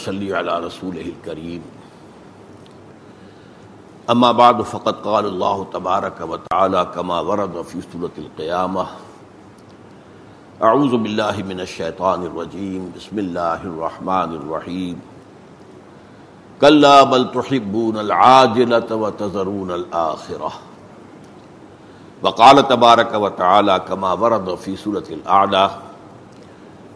ونصلي على رسوله الكريم أما بعد فقد قال الله تبارك وتعالى كما ورد في سورة القيامة أعوذ بالله من الشيطان الرجيم بسم الله الرحمن الرحيم كلا بل تحبون العاجلة وتذرون الآخرة وقال تبارك وتعالى كما ورد في سورة الأعلى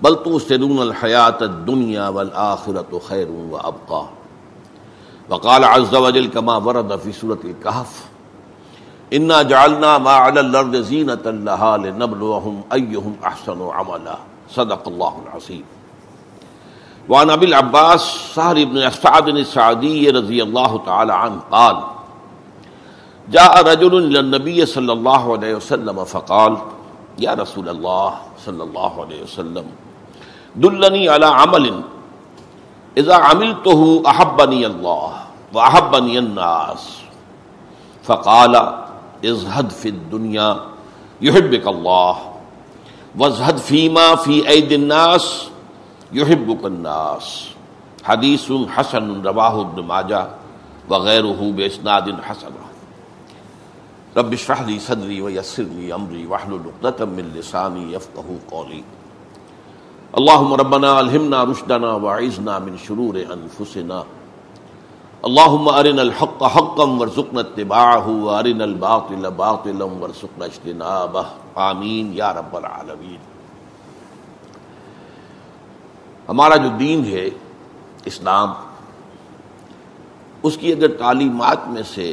بل تؤثرون الحياة الدنيا والآخرة خير وأبقى وقال عز وجل كما ورد في سورة الكهف إنا جعلنا ما على الأرض زينة لها لنبلوهم أيهم أحسن عملا. صدق الله العظيم وعن أبي العباس سهر بن سعد السعدي رضي الله تعالى عنه قال، جاء رجل إلى النبي صلى الله عليه وسلم فقال يا رسول الله صلى الله عليه وسلم دلني على عمل اذا عملته احبني الله واحبني الناس. فقال ازهد في الدنيا يحبك الله وازهد فيما في ايدي الناس يحبك الناس. حديث حسن رواه ابن ماجه وغيره باسناد حسن. رب اشرح لي صدري ويسر لي امري واحلل عقدة من لساني يفقهوا قولي اللهم ربنا الهمنا رشدنا واعذنا من شرور انفسنا. اللهم ارنا الحق حقا وارزقنا اتباعه وارنا الباطل باطلا وارزقنا اجتنابه. آمین یا رب العالمین. ہمارا جو دین ہے، اسلام، اس کی اگر تعلیمات میں سے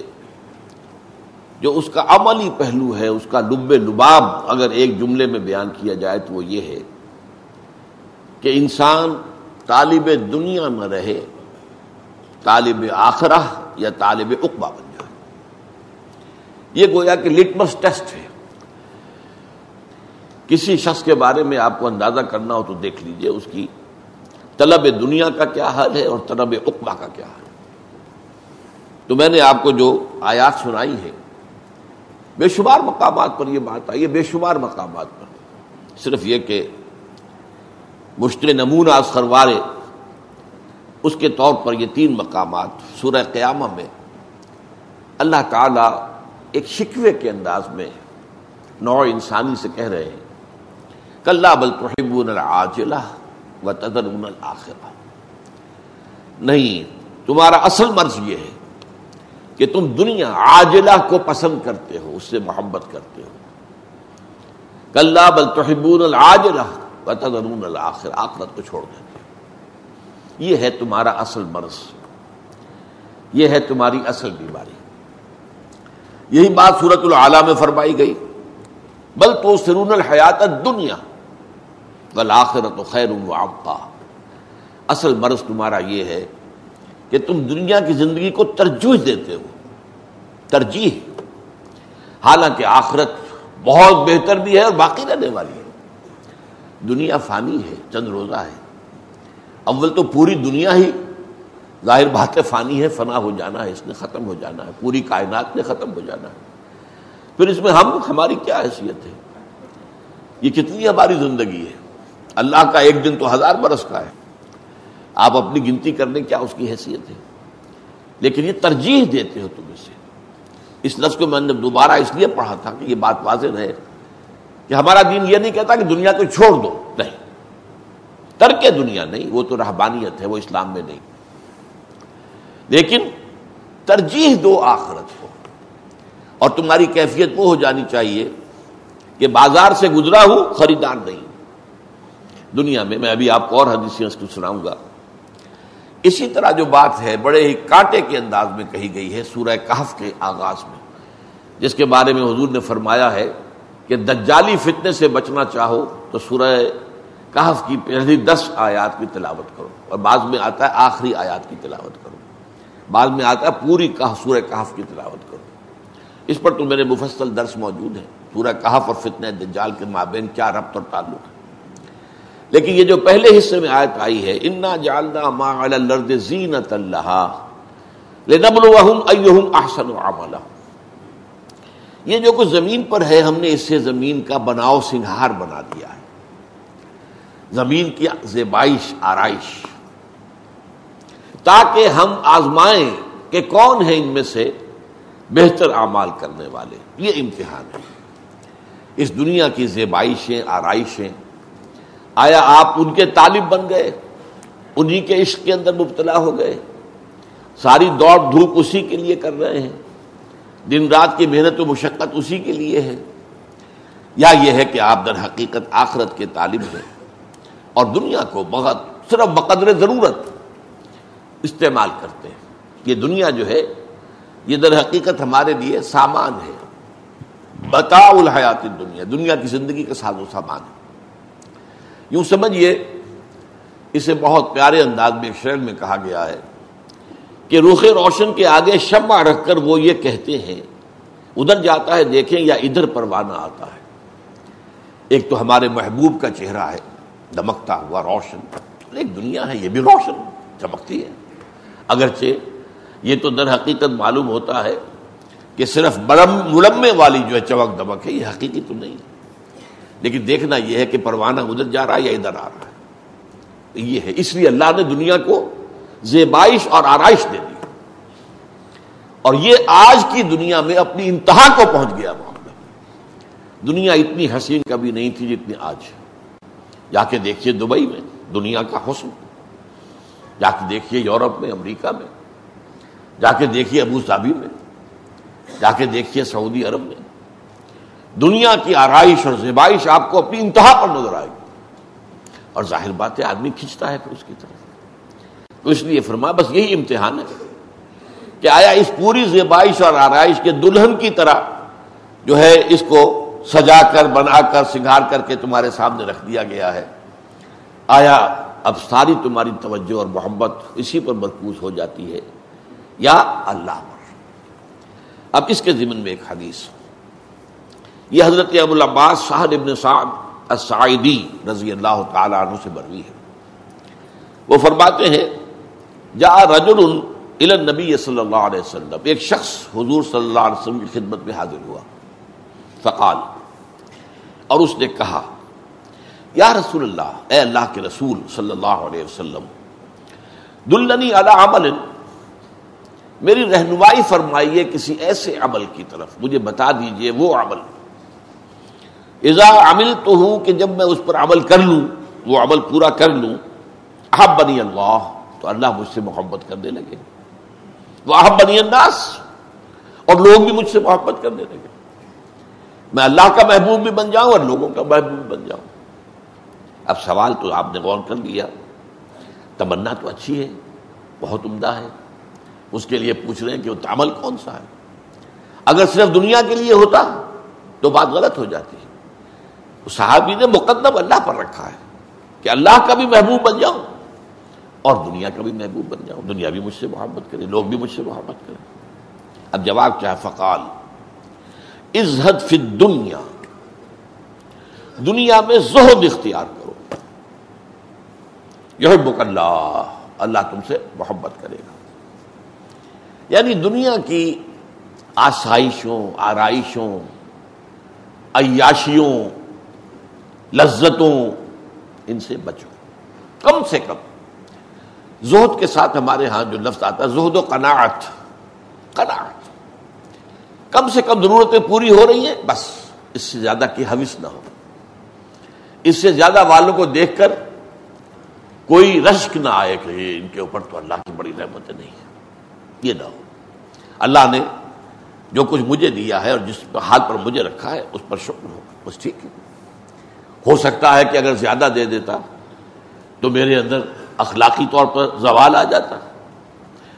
جو اس کا عملی پہلو ہے، اس کا لب لباب اگر ایک جملے میں بیان کیا جائے تو وہ یہ ہے کہ انسان طالب دنیا میں رہے، طالب آخرہ یا طالب اقبا بن جائے۔ یہ گویا کہ لٹمس ٹیسٹ ہے۔ کسی شخص کے بارے میں آپ کو اندازہ کرنا ہو تو دیکھ لیجیے اس کی طلب دنیا کا کیا حال ہے اور طلب اقبا کا کیا حال ہے۔ تو میں نے آپ کو جو آیات سنائی ہے بے شمار مقامات پر یہ بات آئی ہے، بے شمار مقامات پر۔ صرف یہ کہ مشتر نمونہ خروارے اس کے طور پر یہ تین مقامات سورہ قیامہ میں اللہ تعالی ایک شکوے کے انداز میں نوع انسانی سے کہہ رہے ہیں۔ کلّا بل تحبون العاجلہ و تدرون الآخرہ۔ نہیں، تمہارا اصل مرض یہ ہے کہ تم دنیا عاجلہ کو پسند کرتے ہو، اس سے محبت کرتے ہو۔ کلّا بل تحبون العاجلہ و تدرون الآخر آخرت کو چھوڑ دیتے ہو یہ ہے تمہارا اصل مرض۔ یہ ہے تمہاری اصل بیماری۔ یہی بات صورت العلیٰ میں فرمائی گئی۔ بل تو سرون الحیات دنیا بل آخرت و خیر و اصل مرض تمہارا یہ ہے کہ تم دنیا کی زندگی کو ترجیح دیتے ہو۔ ترجیح۔ حالانکہ آخرت بہت بہتر بھی ہے اور باقی رہنے والی ہے۔ دنیا فانی ہے، چند روزہ ہے۔ اول تو پوری دنیا ہی ظاہر بات فانی ہے، فنا ہو جانا ہے، اس نے ختم ہو جانا ہے، پوری کائنات نے ختم ہو جانا ہے۔ پھر اس میں ہم، ہماری کیا حیثیت ہے؟ یہ کتنی ہماری زندگی ہے؟ اللہ کا ایک دن تو ہزار برس کا ہے۔ آپ اپنی گنتی کرنے کیا اس کی حیثیت ہے؟ لیکن یہ ترجیح دیتے ہو تم اسے۔ اس لفظ کو میں نے دوبارہ اس لیے پڑھا تھا کہ یہ بات واضح رہے۔ کہ ہمارا دین یہ نہیں کہتا کہ دنیا کو چھوڑ دو۔ نہیں۔ ترک دنیا نہیں، وہ تو رہبانیت ہے، وہ اسلام میں نہیں۔ لیکن ترجیح دو آخرت کو۔ اور تمہاری کیفیت وہ ہو جانی چاہیے کہ بازار سے گزرا ہوں، خریدار نہیں۔ دنیا میں میں ابھی آپ کو اور حدیثیں اس کو سناؤں گا۔ اسی طرح جو بات ہے، بڑے ہی کانٹے کے انداز میں کہی گئی ہے سورہ کہف کے آغاز میں، جس کے بارے میں حضور نے فرمایا ہے کہ دجالی فتنے سے بچنا چاہو تو سورہ کہف کی پہلی دس آیات کی تلاوت کرو اور بعض میں آتا ہے آخری آیات کی تلاوت کرو۔ بعض میں آتا ہے پوری سورہ کہف کی تلاوت کرو۔ اس پر تو میرے مفصل درس موجود ہے سورہ کہف اور فتنہ دجال کے مابین کیا ربط اور تعلق ہے۔ لیکن یہ جو پہلے حصے میں آیت آئی ہے، انا جالنا ما علی الارض زینت اللہ لنبلوہم ایہم احسن عملا۔ یہ جو کچھ زمین پر ہے، ہم نے اس سے زمین کا بناؤ سنگھار بنا دیا ہے۔ زمین کی زیبائش، آرائش۔ تاکہ ہم آزمائیں کہ کون ہے ان میں سے بہتر اعمال کرنے والے۔ یہ امتحان ہے۔ اس دنیا کی زیبائشیں، آرائشیں۔ آیا آپ ان کے طالب بن گئے؟ انہی کے عشق کے اندر مبتلا ہو گئے؟ ساری دوڑ دھوپ اسی کے لیے کر رہے ہیں۔ دن رات کی محنت و مشقت اسی کے لیے ہے۔ یا یہ ہے کہ آپ در حقیقت آخرت کے طالب ہیں۔ اور دنیا کو بہت، صرف بقدر ضرورت استعمال کرتے ہیں۔ یہ دنیا جو ہے، یہ در حقیقت ہمارے لیے سامان ہے۔ بتا الحیات دنیا دنیا کی زندگی کا ساز و سامان ہے۔ یوں سمجھیے، اسے بہت پیارے انداز میں، شعر میں کہا گیا ہے۔ کہ روخ روشن کے آگے شمع رکھ کر وہ یہ کہتے ہیں، ادھر جاتا ہے دیکھیں یا ادھر پروانہ آتا ہے۔ ایک تو ہمارے محبوب کا چہرہ ہے، دمکتا ہوا، روشن۔ ایک دنیا ہے، یہ بھی روشن، چمکتی ہے۔ اگرچہ یہ تو در حقیقت معلوم ہوتا ہے کہ صرف برم ملمے والی جو ہے چمک دمک ہے، یہ حقیقی تو نہیں۔ لیکن دیکھنا یہ ہے کہ پروانہ ادھر جا رہا ہے یا ادھر آ رہا ہے۔ یہ ہے، اس لیے اللہ نے دنیا کو زیبائش اور آرائش دے دی۔ اور یہ آج کی دنیا میں اپنی انتہا کو پہنچ گیا معاملہ دنیا اتنی حسین کبھی نہیں تھی جتنی آج۔ جا کے دیکھیے دبئی میں، دنیا کا حسن۔ جا کے دیکھیے یورپ میں، امریکہ میں۔ جا کے دیکھیے ابو ظہبی میں۔ جا کے دیکھیے سعودی عرب میں۔ دنیا کی آرائش اور زیبائش آپ کو اپنی انتہا پر نظر آئے گی۔ اور ظاہر بات ہے، آدمی کھینچتا ہے پھر اس کی طرف۔ اس لیے فرما، بس یہی امتحان ہے کہ آیا اس پوری زیبائش اور آرائش کے دلہن کی طرح جو ہے اس کو سجا کر، بنا کر، سنگھار کر کے تمہارے سامنے رکھ دیا گیا ہے۔ آیا اب ساری تمہاری توجہ اور محبت اسی پر مرکوز ہو جاتی ہے۔ یا اللہ۔ پر اب اس کے ضمن میں ایک حدیث۔ یہ حضرت ابو العباس صاحب ابن سعد السعیدی رضی اللہ تعالی عنہ سے بروی ہے۔ وہ فرماتے ہیں جا رجل الى النبی صلی اللہ علیہ وسلم، ایک شخص حضور صلی اللہ علیہ وسلم کی خدمت میں حاضر ہوا۔ فقال، اور اس نے کہا، یا رسول اللہ، اے اللہ کے رسول صلی اللہ علیہ وسلم، دلنی علی عمل، میری رہنمائی فرمائیے کسی ایسے عمل کی طرف، مجھے بتا دیجیے وہ عمل۔ اذا عمل تو ہوں کہ جب میں اس پر عمل کر لوں، وہ عمل پورا کر لوں احب بنی اللہ تو اللہ مجھ سے محبت کرنے لگے۔ وہ بنی الناس، اور لوگ بھی مجھ سے محبت کرنے لگے۔ میں اللہ کا محبوب بھی بن جاؤں اور لوگوں کا محبوب بھی بن جاؤں۔ اب سوال تو آپ نے غور کر لیا۔ تمنا تو اچھی ہے، بہت عمدہ ہے۔ اس کے لیے پوچھ رہے ہیں کہ وہ عمل کون سا ہے۔ اگر صرف دنیا کے لیے ہوتا تو بات غلط ہو جاتی۔ ہے صحابی نے مقدم اللہ پر رکھا ہے کہ اللہ کا بھی محبوب بن جاؤں۔ اور دنیا کا بھی محبوب بن جاؤں دنیا بھی مجھ سے محبت کرے، لوگ بھی مجھ سے محبت کریں۔ اب جواب کیا ہے؟ فقال عزت فی دنیا دنیا میں زہد اختیار کرو۔ یہ اللہ اللہ تم سے محبت کرے گا۔ یعنی دنیا کی آسائشوں، آرائشوں، عیاشیوں، لذتوں، ان سے بچو۔ کم سے کم زہد کے ساتھ ہمارے ہاں جو لفظ آتا ہے، زہد و قناعت۔ قناعت۔ کم سے کم ضرورتیں پوری ہو رہی ہیں، بس اس سے زیادہ کی حوث نہ ہو۔ اس سے زیادہ والوں کو دیکھ کر کوئی رشک نہ آئے کہ ان کے اوپر تو اللہ کی بڑی رحمتیں نہیں ہے۔ یہ نہ ہو۔ اللہ نے جو کچھ مجھے دیا ہے اور جس حال پر مجھے رکھا ہے، اس پر شکر ہو۔ بس ٹھیک ہے۔ ہو سکتا ہے کہ اگر زیادہ دے دیتا تو میرے اندر اخلاقی طور پر زوال آ جاتا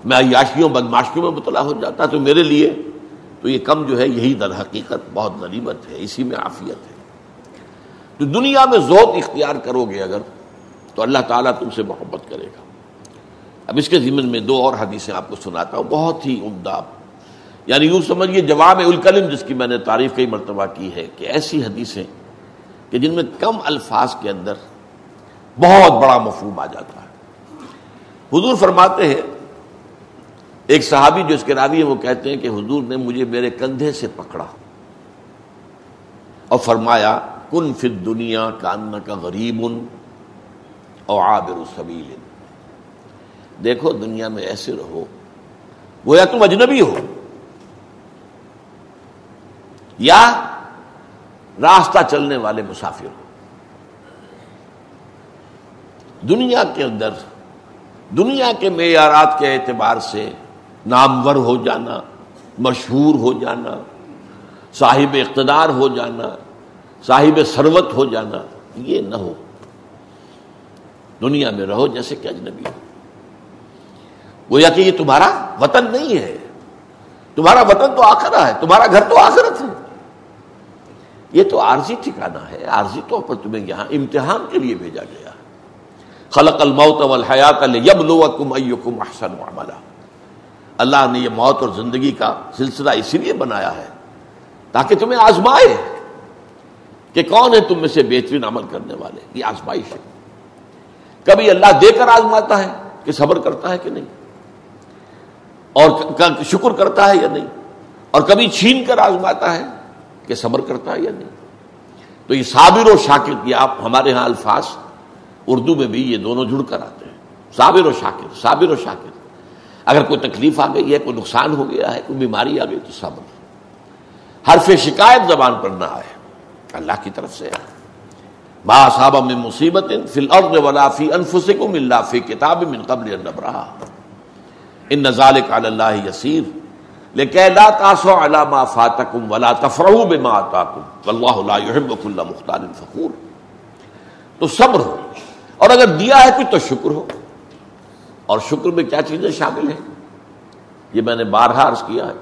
میں عیاشیوں بدماشیوں میں مطلع ہو جاتا تو میرے لیے تو یہ کم جو ہے، یہی در حقیقت بہت غنیمت ہے، اسی میں عافیت ہے۔ تو دنیا میں ذوق اختیار کرو گے اگر، تو اللہ تعالیٰ تم سے محبت کرے گا۔ اب اس کے ذمن میں دو اور حدیثیں آپ کو سناتا ہوں، بہت ہی عمدہ۔ یعنی یوں سمجھیے، جواب الکلم، جس کی میں نے تعریف کئی مرتبہ کی ہے، کہ ایسی حدیثیں کہ جن میں کم الفاظ کے اندر بہت بڑا مفہوم آ جاتا ہے۔ حضور فرماتے ہیں، ایک صحابی جو اس کے راوی ہیں، وہ کہتے ہیں کہ حضور نے مجھے میرے کندھے سے پکڑا اور فرمایا، کن فر دنیا کا ان کا غریب ان اور آبر سبیل۔ دیکھو، دنیا میں ایسے رہو وہ یا تم اجنبی ہو، یا راستہ چلنے والے مسافر ہو۔ دنیا کے اندر دنیا کے معیارات کے اعتبار سے نامور ہو جانا، مشہور ہو جانا، صاحب اقتدار ہو جانا، صاحب سروت ہو جانا، یہ نہ ہو۔ دنیا میں رہو جیسے کہ اجنبی۔ ہو وہ کہ یہ تمہارا وطن نہیں ہے۔ تمہارا وطن تو آخرا ہے، تمہارا گھر تو آخرت ہے۔ یہ تو عارضی ٹھکانا ہے، عارضی طور پر تمہیں یہاں امتحان کے لیے بھیجا گیا۔ خلق الموت والحیات لیبلوکم ایکم احسن عملا۔ اللہ نے یہ موت اور زندگی کا سلسلہ اسی لیے بنایا ہے تاکہ تمہیں آزمائے کہ کون ہے تم میں سے بہترین عمل کرنے والے۔ یہ آزمائش ہے۔ کبھی اللہ دے کر آزماتا ہے کہ صبر کرتا ہے کہ نہیں؟ اور شکر کرتا ہے یا نہیں؟ اور کبھی چھین کر آزماتا ہے کہ صبر کرتا ہے یا نہیں؟ تو یہ صابر و شاکر یہ آپ ہمارے ہاں الفاظ اردو میں بھی یہ دونوں جڑ کر آتے ہیں۔ صابر و شاکر، صابر و شاکر۔ اگر کوئی تکلیف آ گئی ہے، کوئی نقصان ہو گیا ہے، کوئی بیماری آ گئی تو صبر حرف شکایت زبان پر نہ آئے۔ اللہ کی طرف سے با صاحب میں مصیبت فی الارض ولا فی انفسکم الا فی کتاب من قبل ان نبرہ ان نزالک علی اللہ یسیر۔ لیکن لا تاسو علی ما فاتکم ولا تفرحوا بما آتاکم۔ واللہ لا يحب كل مختال فخور۔ تو صبر ہو۔ اور اگر دیا ہے کچھ تو شکر ہو۔ اور شکر میں کیا چیزیں شامل ہیں؟ یہ میں نے بارہا عرض کیا ہے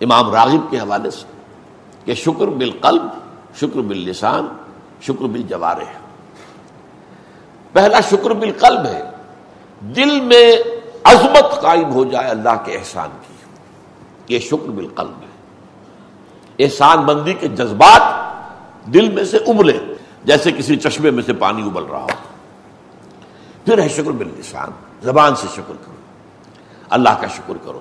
امام راغب کے حوالے سے کہ شکر بالقلب، شکر باللسان، شکر بالجوار ہے پہلا شکر بالقلب ہے، دل میں عظمت قائم ہو جائے اللہ کے احسان کی۔ یہ شکر بالقلب ہے۔ احسان بندی کے جذبات دل میں سے ابلے۔ جیسے کسی چشمے میں سے پانی ابل رہا ہو۔ پھر ہے شکر باللسان زبان سے شکر کرو۔ اللہ کا شکر کرو۔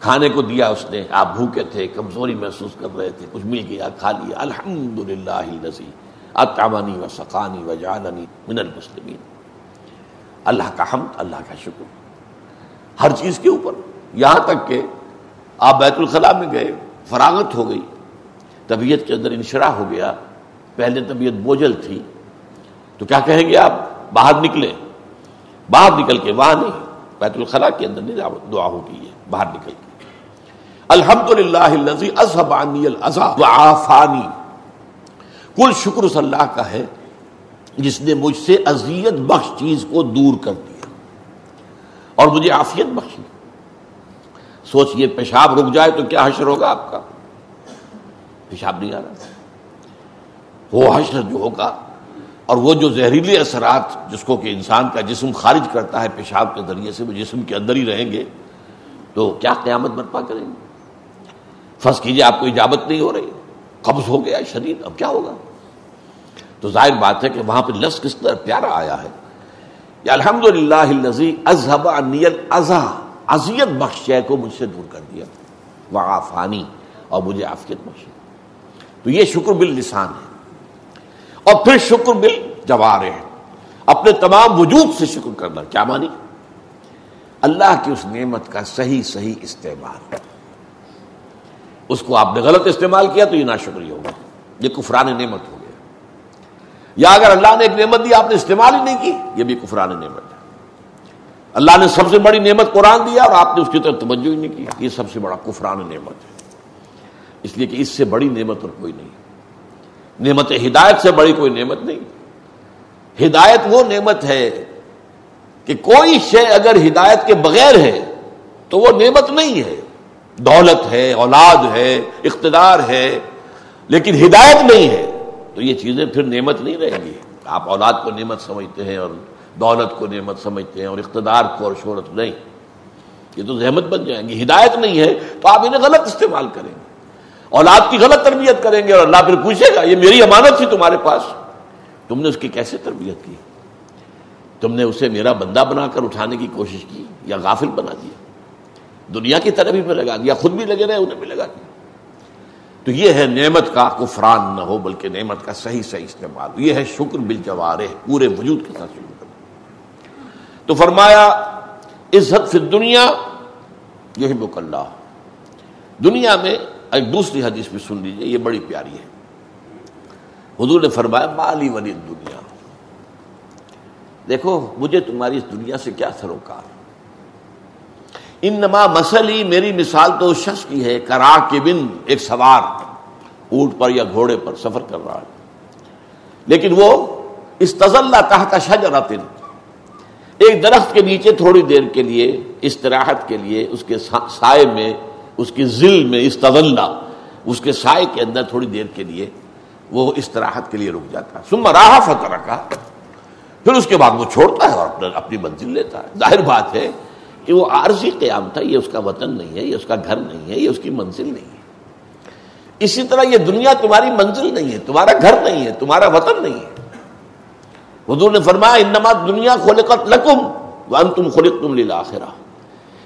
کھانے کو دیا اس نے، آپ بھوکے تھے، کمزوری محسوس کر رہے تھے، کچھ مل گیا، کھا لیا۔ الحمد للہ اطعمانی و سقانی و جاننی من المسلمین۔ اللہ کا حمد، اللہ کا شکر۔ ہر چیز کے اوپر۔ یہاں تک کہ آپ بیت الخلاء میں گئے، فراغت ہو گئی، طبیعت کے اندر انشرا ہو گیا۔ پہلے طبیعت بوجھل تھی۔ تو کیا کہیں گے آپ؟ باہر نکلے۔ باہر نکل کے وہاں نہیں، بیت الخلاء کے اندر نہیں دعا ہوگی ہے، باہر نکل کے۔ الحمد للہ کل شکر اس اللہ کا ہے جس نے مجھ سے اذیت بخش چیز کو دور کر دیا اور مجھے آفیت بخشی۔ سوچئے پیشاب رک جائے تو کیا حشر ہوگا آپ کا؟ پیشاب نہیں آ رہا۔ وہ حشر جو ہوگا اور وہ جو زہریلے اثرات جس کو کہ انسان کا جسم خارج کرتا ہے پیشاب کے ذریعے سے وہ جسم کے اندر ہی رہیں گے، تو کیا قیامت برپا کریں گے؟ فرض کیجیے آپ کو اجابت نہیں ہو رہی، قبض ہو گیا شریر، اب کیا ہوگا؟ تو ظاہر بات ہے کہ وہاں پہ لفظ کس طرح پیارا آیا ہے؟ یا الحمد للہ اذہب ازیت بخش کو مجھ سے دور کر دیا وہ آفانی اور مجھے آفیت بخشی تو یہ شکر باللسان ہے۔ اور پھر شکر بل جوار ہے اپنے تمام وجود سے شکر کرنا، کیا مانی؟ اللہ کی اس نعمت کا صحیح صحیح استعمال۔ اس کو آپ نے غلط استعمال کیا تو یہ نہ شکریہ ہوگا یہ کفران نعمت ہو گیا۔ یا اگر اللہ نے ایک نعمت دی، آپ نے استعمال ہی نہیں کی، یہ بھی کفران نعمت ہے۔ اللہ نے سب سے بڑی نعمت قرآن دیا اور آپ نے اس کی طرف توجہ ہی نہیں کی۔ یہ سب سے بڑا کفران نعمت ہے۔ اس لیے کہ اس سے بڑی نعمت اور کوئی نہیں۔ نعمت ہدایت سے بڑی کوئی نعمت نہیں۔ ہدایت وہ نعمت ہے کہ کوئی شے اگر ہدایت کے بغیر ہے تو وہ نعمت نہیں ہے۔ دولت ہے، اولاد ہے، اقتدار ہے، لیکن ہدایت نہیں ہے۔ تو یہ چیزیں پھر نعمت نہیں رہیں گی۔ آپ اولاد کو نعمت سمجھتے ہیں اور دولت کو نعمت سمجھتے ہیں اور اقتدار کو اور شہرت نہیں۔ یہ تو زحمت بن جائیں گی۔ ہدایت نہیں ہے تو آپ انہیں غلط استعمال کریں گے۔ اولاد کی غلط تربیت کریں گے اور اللہ پھر پوچھے گا، یہ میری امانت تھی تمہارے پاس۔ تم نے اس کی کیسے تربیت کی؟ تم نے اسے میرا بندہ بنا کر اٹھانے کی کوشش کی یا غافل بنا دیا؟ دنیا کی طرح بھی میں لگا دیا، خود بھی لگے رہے، انہیں بھی لگا دیا۔ تو یہ ہے نعمت کا کفران نہ ہو، بلکہ نعمت کا صحیح صحیح استعمال۔ یہ ہے شکر بل پورے وجود کے ساتھ شکر کرنا۔ تو فرمایا، عزت سے دنیا یہ بک اللہ۔ دنیا میں ایک دوسری حدیث بھی سن لیجیے یہ بڑی پیاری ہے۔ حضور نے فرمایا، مالی ولی دنیا دیکھو، مجھے تمہاری اس دنیا سے کیا سروکار؟ ان نما مسلی، میری مثال تو اس شخص کی ہے کرا کے بن ایک سوار، اونٹ پر یا گھوڑے پر سفر کر رہا ہے۔ لیکن وہ اس تزلہ تحت شجرتن ایک درخت کے نیچے تھوڑی دیر کے لیے، استراحت کے لیے، اس کے سائے میں اس کی ذل میں اس اس کے سائے کے اندر تھوڑی دیر کے لیے وہ استراحت کے لیے رک جاتا۔ ہے سما راہ فتح کا پھر اس کے بعد وہ چھوڑتا ہے اور اپنی منزل لیتا ہے۔ ظاہر بات ہے کہ وہ عارضی قیام تھا، یہ اس کا وطن نہیں ہے، یہ اس کا گھر نہیں ہے، یہ اس کی منزل نہیں ہے۔ اسی طرح یہ دنیا تمہاری منزل نہیں ہے، تمہارا گھر نہیں ہے، تمہارا وطن نہیں ہے۔ حضور نے فرمایا، انما دنیا خلقت لکم وانتم خلقتم للآخرہ۔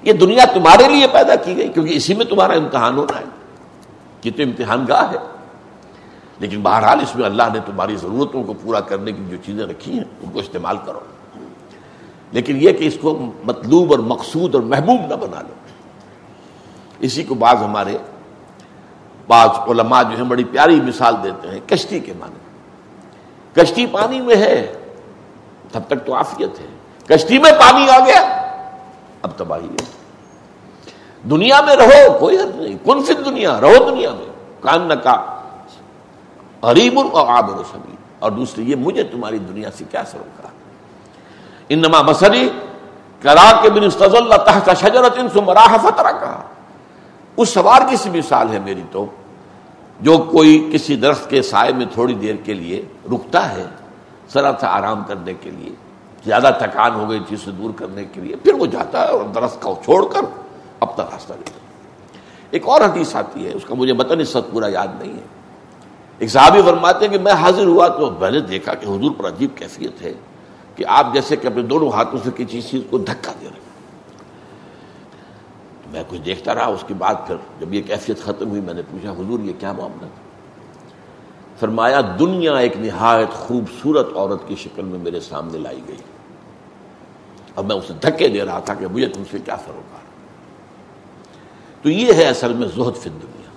یہ دنیا تمہارے لیے پیدا کی گئی، کیونکہ اسی میں تمہارا امتحان ہونا ہے۔ یہ تو امتحان گاہ ہے۔ لیکن بہرحال اس میں اللہ نے تمہاری ضرورتوں کو پورا کرنے کی جو چیزیں رکھی ہیں، ان کو استعمال کرو۔ لیکن یہ کہ اس کو مطلوب اور مقصود اور محبوب نہ بنا لو۔ اسی کو بعض ہمارے بعض علماء جو ہیں بڑی پیاری مثال دیتے ہیں، کشتی کے معنی کشتی پانی میں ہے، تب تک تو آفیت ہے۔ کشتی میں پانی آ گیا۔ اب تباہی ہے۔ دنیا میں رہو، کوئی حد نہیں۔ کن فت دنیا؟ رہو دنیا میں۔ کان نہ کا غریب اور آبر و شبیر۔ اور دوسری یہ، مجھے تمہاری دنیا سے کیا سروکار انما مسری کرا کے بن استض اللہ تحت شجرت ان مراح فترا کہا اس سوار کی سی مثال ہے میری تو، جو کوئی کسی درخت کے سائے میں تھوڑی دیر کے لیے رکتا ہے، ذرا سا آرام کرنے کے لیے۔ زیادہ تھکان ہو گئی چیز سے دور کرنے کے لیے، پھر وہ جاتا ہے اور درخت کا چھوڑ کر اب تک راستہ لیتا ایک اور حدیث آتی ہے، اس کا مجھے متن اس وقت پورا یاد نہیں ہے۔ ایک صحابی فرماتے ہیں کہ میں حاضر ہوا تو میں نے دیکھا کہ حضور پر عجیب کیفیت ہے کہ آپ جیسے کہ اپنے دونوں ہاتھوں سے کسی چیز کو دھکا دے رہے میں کچھ دیکھتا رہا، اس کے بعد پھر جب یہ کیفیت ختم ہوئی، میں نے پوچھا، حضور یہ کیا معاملہ تھا؟ فرمایا، دنیا ایک نہایت خوبصورت عورت کی شکل میں میرے سامنے لائی گئی۔ اب میں اسے دھکے دے رہا تھا کہ مجھے تم سے کیا سروکار تو یہ ہے اصل میں زہد فی دنیا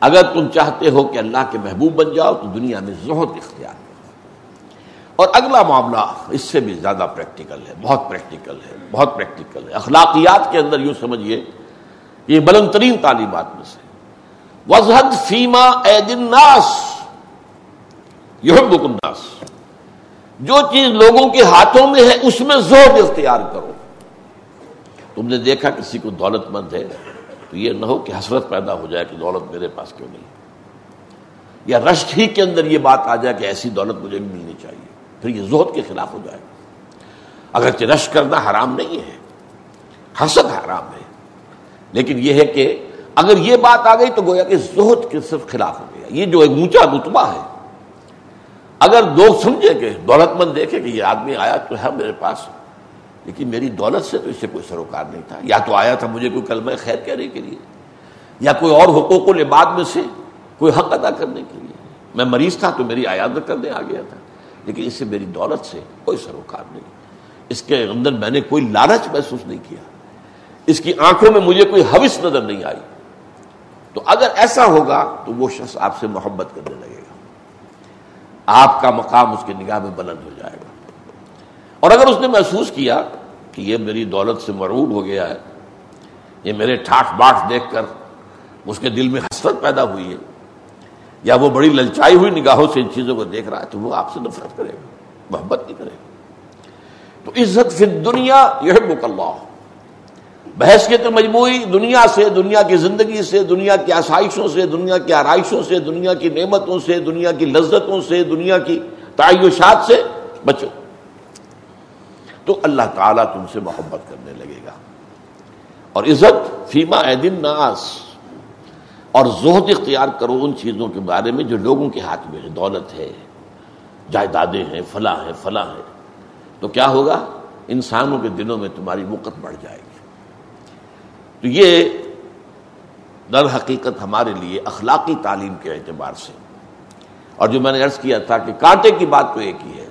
اگر تم چاہتے ہو کہ اللہ کے محبوب بن جاؤ، تو دنیا میں زہد اختیار اور اگلا معاملہ اس سے بھی زیادہ پریکٹیکل ہے، بہت پریکٹیکل ہے، بہت پریکٹیکل ہے۔ اخلاقیات کے اندر یوں سمجھیے، یہ بلند ترین تعلیمات میں سے۔ وزحد فیما ناس الناس۔ جو چیز لوگوں کے ہاتھوں میں ہے، اس میں زور اختیار کرو۔ تم نے دیکھا کسی کو دولت مند ہے؟ تو یہ نہ ہو کہ حسرت پیدا ہو جائے کہ دولت میرے پاس کیوں نہیں۔ یا رشک ہی کے اندر یہ بات آ جائے کہ ایسی دولت مجھے بھی ملنی چاہیے، پھر یہ زہد کے خلاف ہو جائے۔ گا اگرچہ رش کرنا حرام نہیں ہے، حسد حرام ہے، لیکن یہ ہے کہ اگر یہ بات آ گئی تو گویا کہ زہد کے صرف خلاف ہو گیا۔ یہ جو ایک اونچا رتبہ ہے اگر لوگ سمجھے کہ دولت مند دیکھے کہ یہ آدمی آیا تو ہے میرے پاس، لیکن میری دولت سے تو اس سے کوئی سروکار نہیں تھا۔ یا تو آیا تھا مجھے کوئی کلمہ خیر کہنے کے لیے، یا کوئی اور حقوق العباد میں سے کوئی حق ادا کرنے کے لیے۔ میں مریض تھا تو میری آیات کرنے آ گیا تھا، لیکن اس سے میری دولت سے کوئی سروکار نہیں۔ اس کے اندر میں نے کوئی لالچ محسوس نہیں کیا۔ اس کی آنکھوں میں مجھے کوئی حوث نظر نہیں آئی۔ تو اگر ایسا ہوگا تو وہ شخص آپ سے محبت کرنے لگے۔ آپ کا مقام اس کی نگاہ میں بلند ہو جائے گا۔ اور اگر اس نے محسوس کیا کہ یہ میری دولت سے مرعوب ہو گیا ہے، یہ میرے ٹھاٹ باٹ دیکھ کر اس کے دل میں حسرت پیدا ہوئی ہے، یا وہ بڑی للچائی ہوئی نگاہوں سے ان چیزوں کو دیکھ رہا ہے، تو وہ آپ سے نفرت کرے گا، محبت نہیں کرے گا۔ تو عزت فی دنیا یہ اللہ۔ بحث کے تو مجموعی، دنیا سے، دنیا کی زندگی سے، دنیا کی آسائشوں سے، دنیا کی آرائشوں سے، دنیا کی نعمتوں سے، دنیا کی لذتوں سے، دنیا کی تعیشات سے بچو۔ تو اللہ تعالیٰ تم سے محبت کرنے لگے گا۔ اور عزت فیما دن ناس۔ اور زہد اختیار کرو ان چیزوں کے بارے میں جو لوگوں کے ہاتھ میں ہے دولت ہے، جائیدادیں ہیں، فلاں ہیں فلاں ہیں۔ تو کیا ہوگا؟ انسانوں کے دلوں میں تمہاری وقت بڑھ جائے گی۔ تو یہ در حقیقت ہمارے لیے اخلاقی تعلیم کے اعتبار سے۔ اور جو میں نے عرض کیا تھا کہ کانٹے کی بات تو ایک ہی ہے۔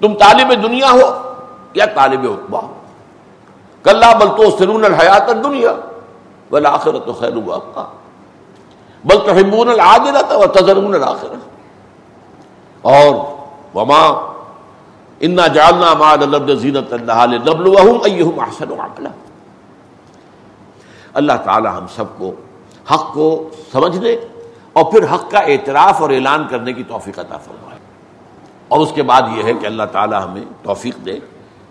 تم طالب دنیا ہو یا طالب اقبا ہو کل بل تو سرون الحیات دنیا بل آخرت تو خیر ہوا بل تو ہمون العادلت و تذرون الآخر اور وما انا جالنا ماد الب زینت اللہ نبل احسن عقلا اللہ تعالی ہم سب کو حق کو سمجھنے اور پھر حق کا اعتراف اور اعلان کرنے کی توفیق عطا فرمائے۔ اور اس کے بعد یہ ہے کہ اللہ تعالی ہمیں توفیق دے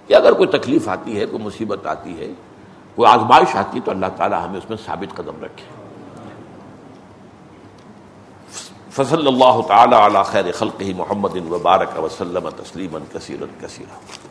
کہ اگر کوئی تکلیف آتی ہے، کوئی مصیبت آتی ہے، کوئی آزمائش آتی ہے، تو اللہ تعالی ہمیں اس میں ثابت قدم رکھے۔ فصل اللہ تعالی علی خیر خلق محمد وبارک وسلم تسلیما کثیرا کثیرا۔